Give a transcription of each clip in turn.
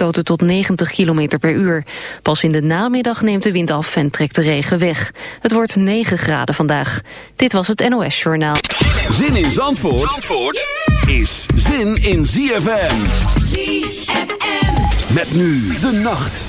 windstoten tot 90 km per uur. Pas in de namiddag neemt de wind af en trekt de regen weg. Het wordt 9 graden vandaag. Dit was het NOS Journaal. Zin in Zandvoort, Zandvoort is zin in ZFM. ZFM. Met nu de nacht.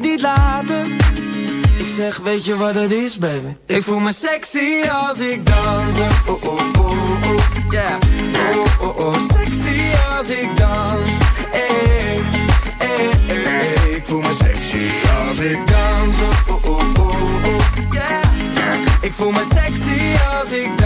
Niet laten. Ik zeg, weet je wat het is, baby? Ik voel me sexy als ik dans. Oh, oh, oh, oh, yeah. Oh, oh, oh, sexy als ik dans. Hey, hey, hey, hey. Ik voel me sexy als ik dans. Oh, oh, oh, oh, yeah. Ik voel me sexy als ik dans.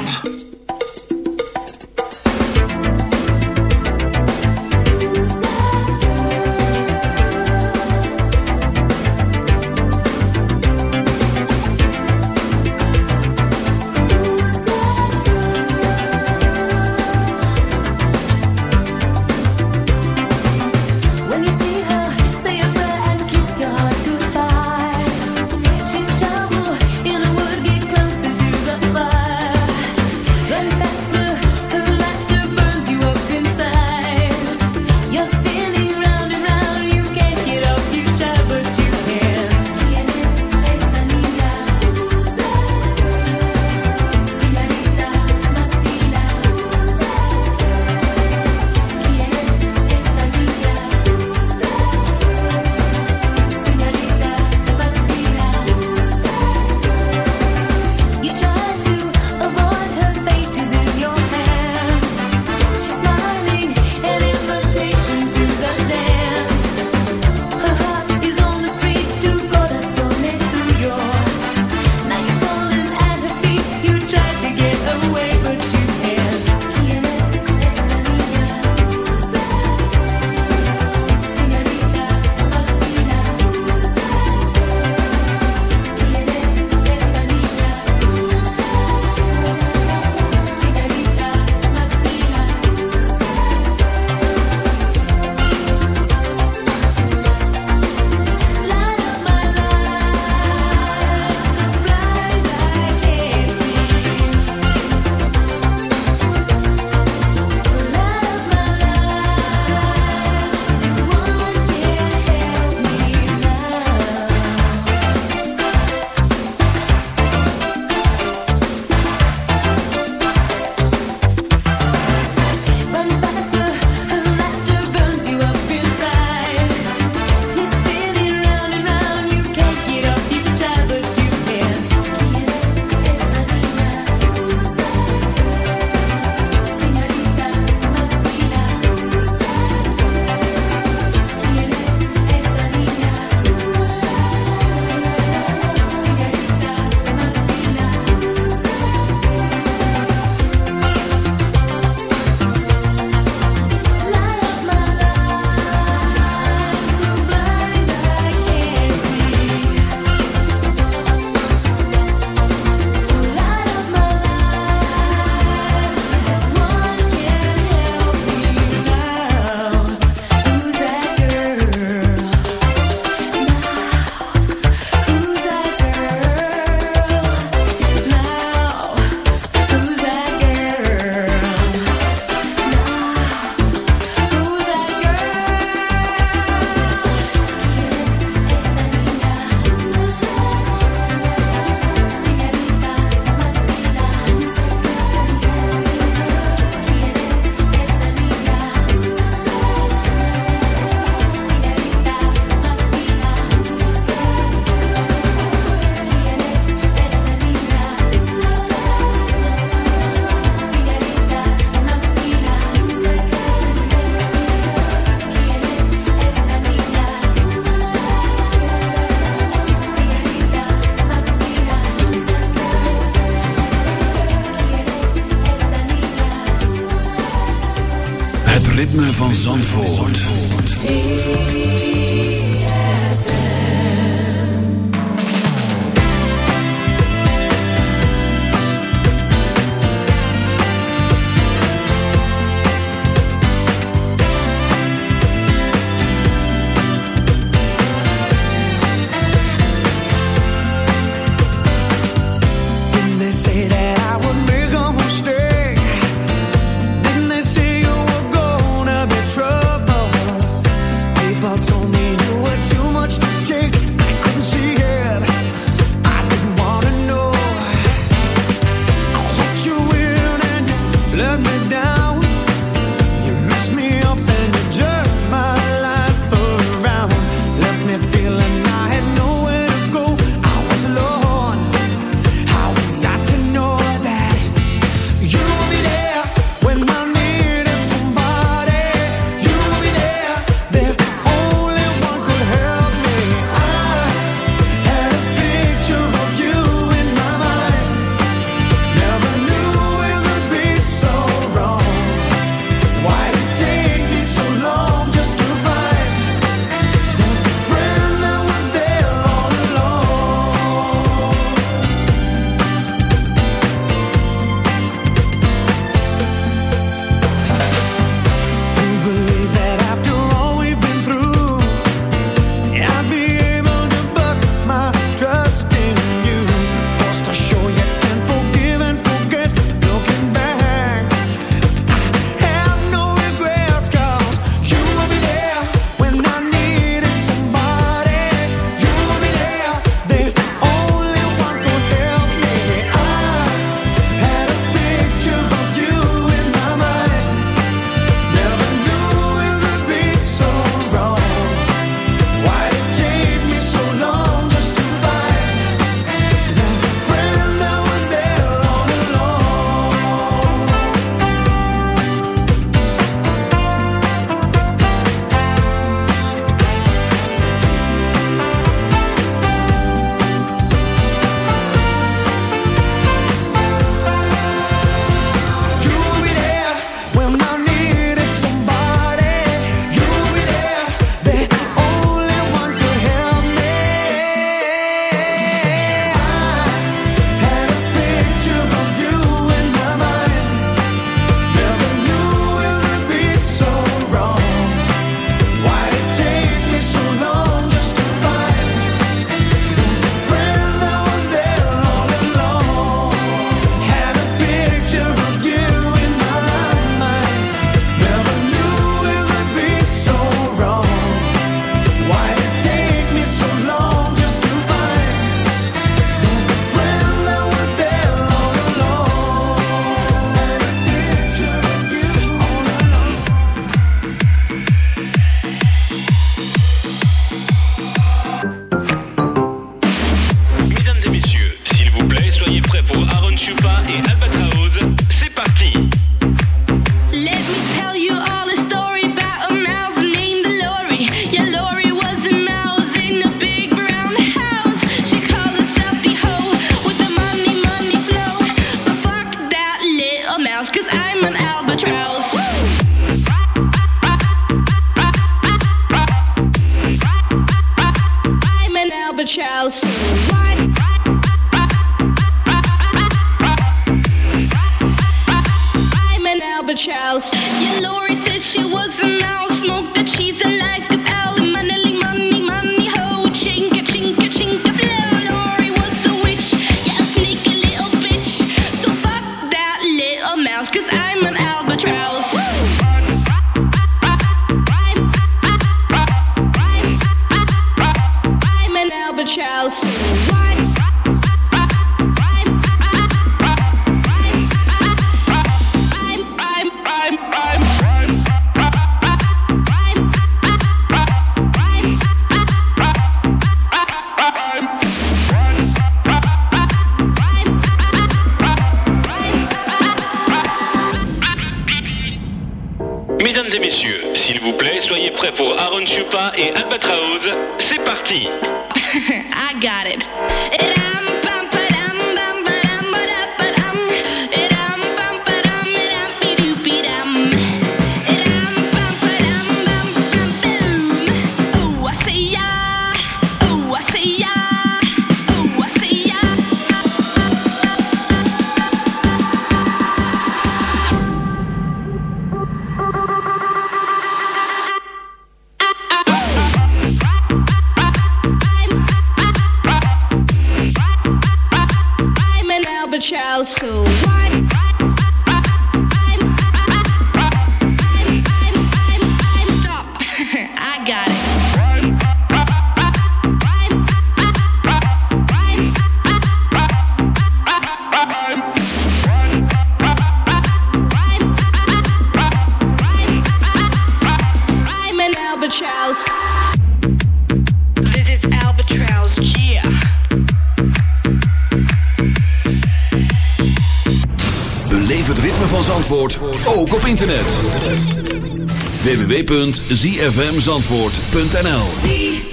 www.zfmzandvoort.nl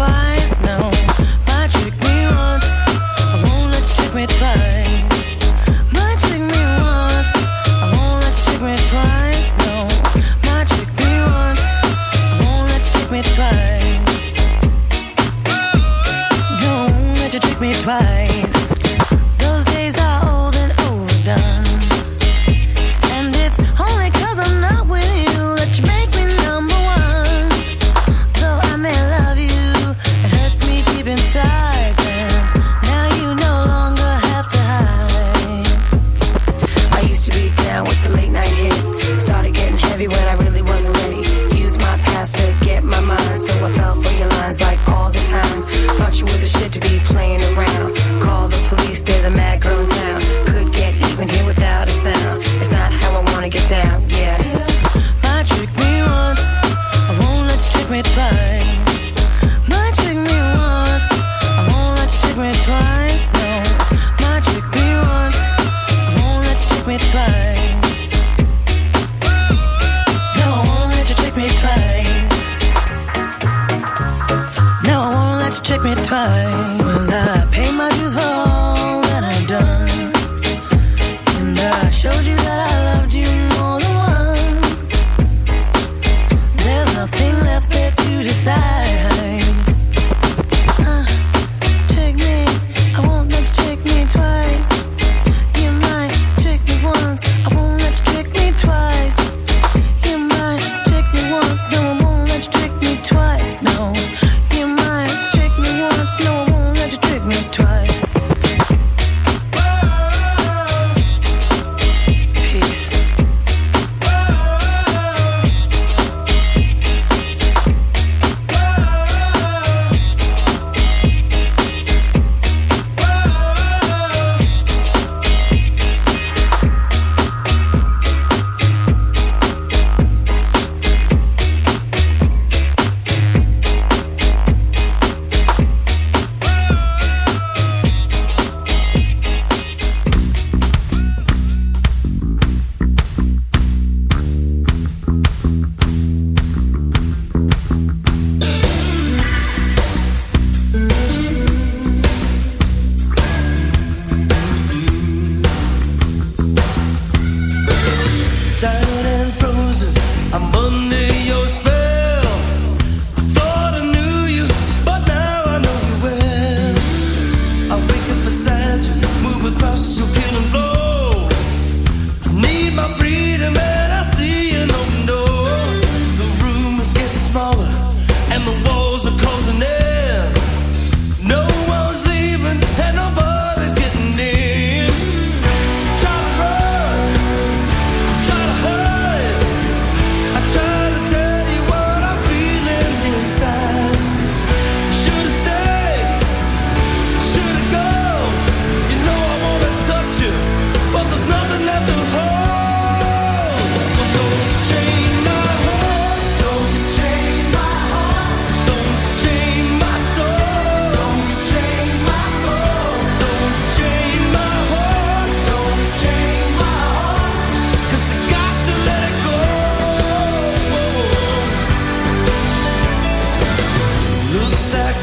try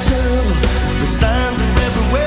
the signs are everywhere.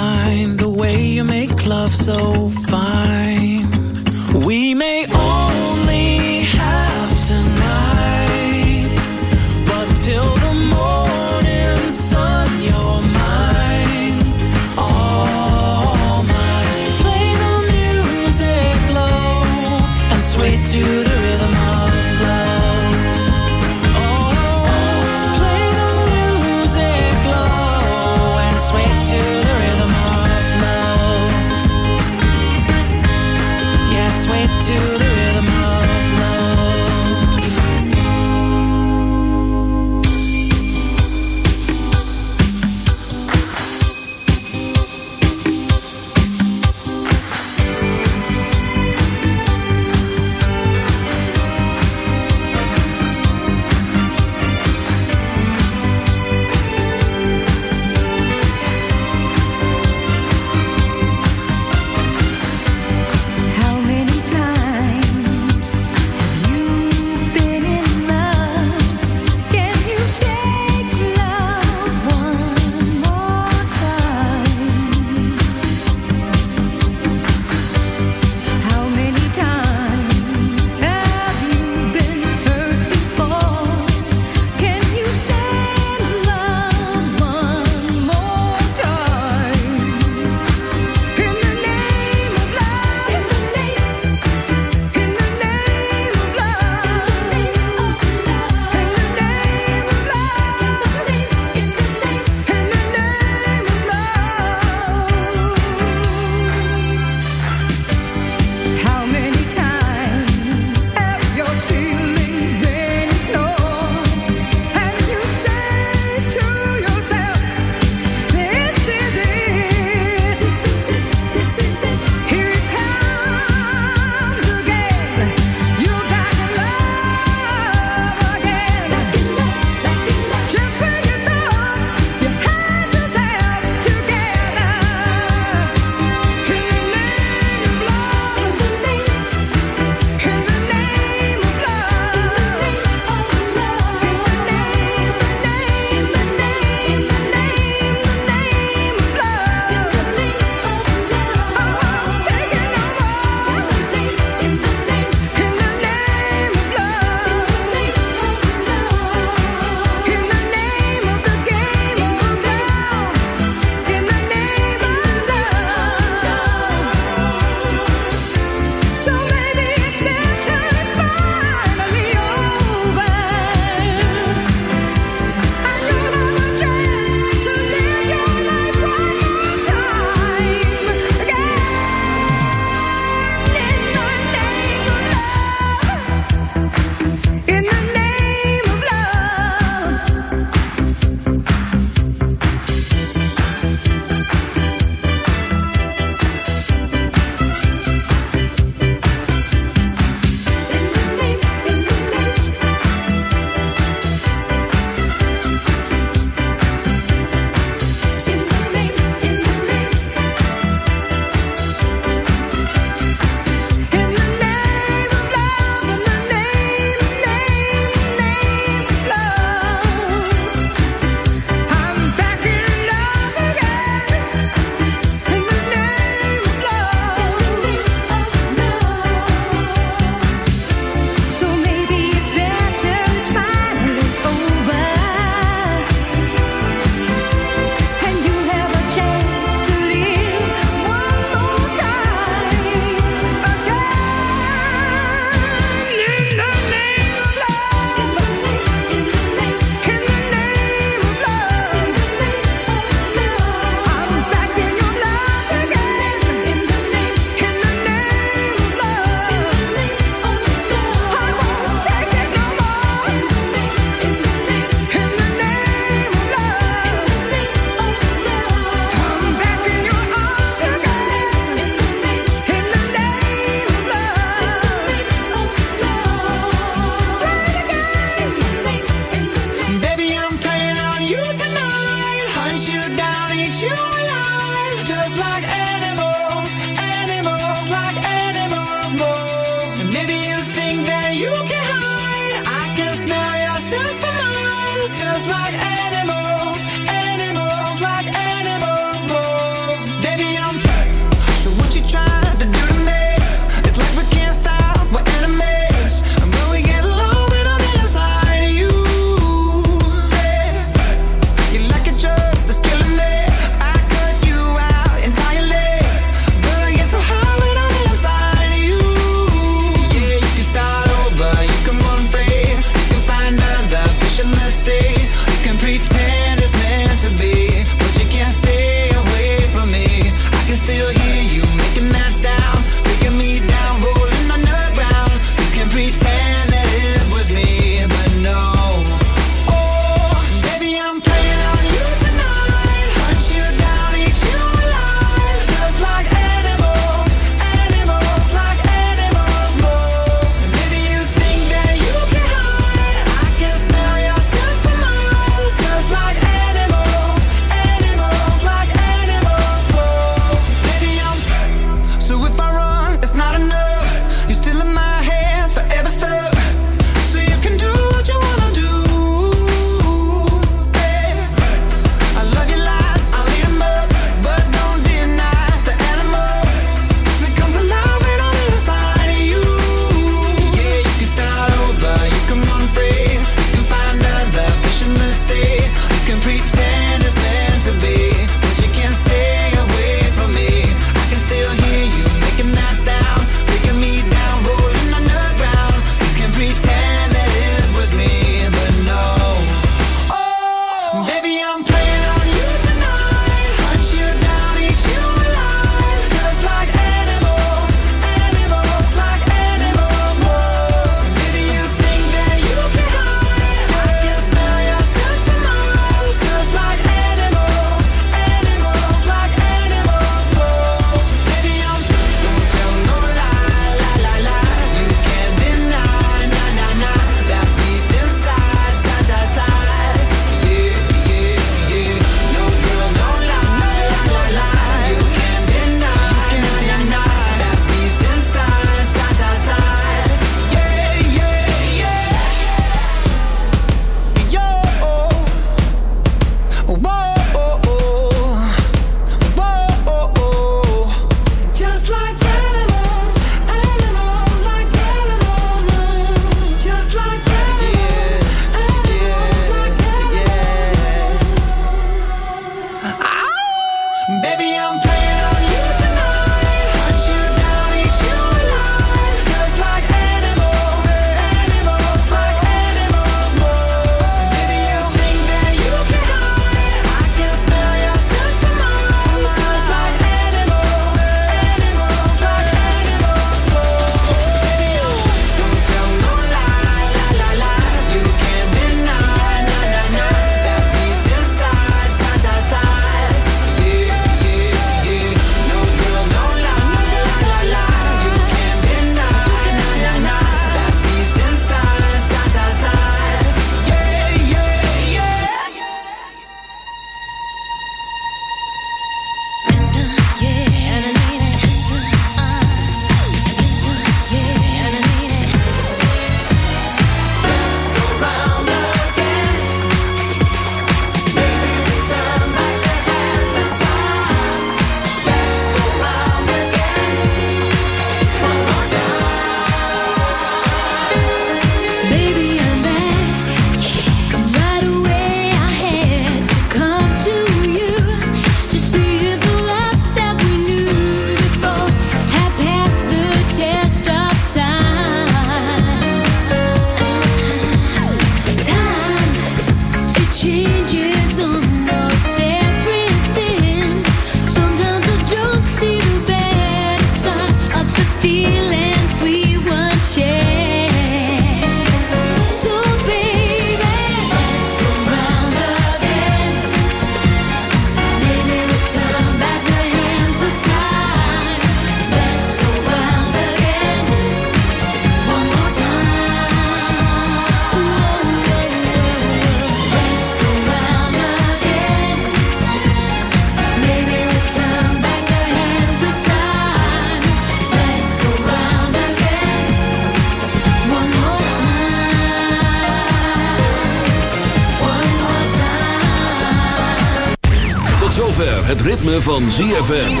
van ZFM.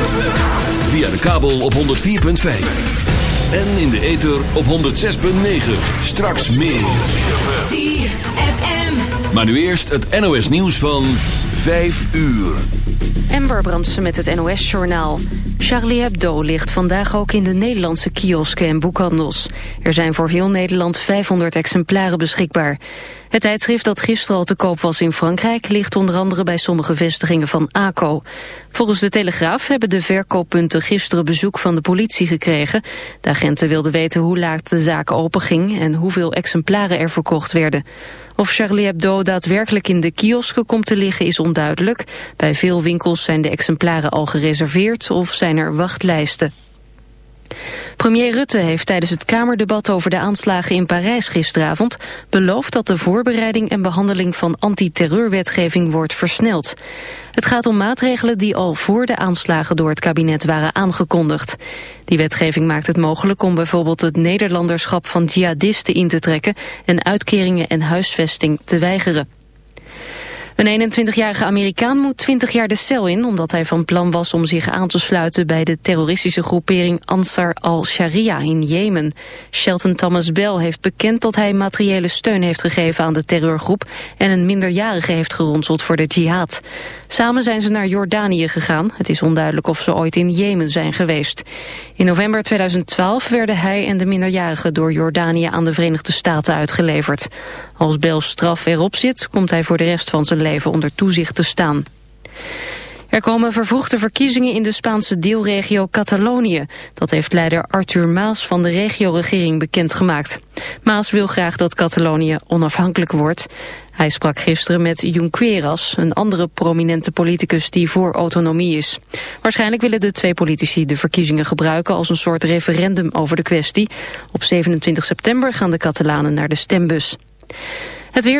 Via de kabel op 104.5. En in de ether op 106.9. Straks meer. ZFM. Maar nu eerst het NOS nieuws van 5 uur. Amber Brandsen met het NOS-journaal. Charlie Hebdo ligt vandaag ook in de Nederlandse kiosken en boekhandels. Er zijn voor heel Nederland 500 exemplaren beschikbaar. Het tijdschrift dat gisteren al te koop was in Frankrijk... ligt onder andere bij sommige vestigingen van ACO. Volgens de Telegraaf hebben de verkooppunten gisteren bezoek van de politie gekregen. De agenten wilden weten hoe laat de zaak openging... en hoeveel exemplaren er verkocht werden. Of Charlie Hebdo daadwerkelijk in de kiosken komt te liggen is onduidelijk. Bij veel winkels zijn de exemplaren al gereserveerd of zijn er wachtlijsten. Premier Rutte heeft tijdens het Kamerdebat over de aanslagen in Parijs gisteravond beloofd dat de voorbereiding en behandeling van antiterreurwetgeving wordt versneld. Het gaat om maatregelen die al voor de aanslagen door het kabinet waren aangekondigd. Die wetgeving maakt het mogelijk om bijvoorbeeld het Nederlanderschap van jihadisten in te trekken en uitkeringen en huisvesting te weigeren. Een 21-jarige Amerikaan moet 20 jaar de cel in... omdat hij van plan was om zich aan te sluiten... bij de terroristische groepering Ansar al-Sharia in Jemen. Shelton Thomas Bell heeft bekend dat hij materiële steun heeft gegeven... aan de terreurgroep en een minderjarige heeft geronseld voor de jihad. Samen zijn ze naar Jordanië gegaan. Het is onduidelijk of ze ooit in Jemen zijn geweest. In november 2012 werden hij en de minderjarige door Jordanië... aan de Verenigde Staten uitgeleverd. Als Bells straf erop zit, komt hij voor de rest van zijn leven onder toezicht te staan. Er komen vervroegde verkiezingen in de Spaanse deelregio Catalonië. Dat heeft leider Arthur Maas van de regio-regering bekendgemaakt. Maas wil graag dat Catalonië onafhankelijk wordt. Hij sprak gisteren met Junqueras, een andere prominente politicus die voor autonomie is. Waarschijnlijk willen de twee politici de verkiezingen gebruiken als een soort referendum over de kwestie. Op 27 september gaan de Catalanen naar de stembus. Het weer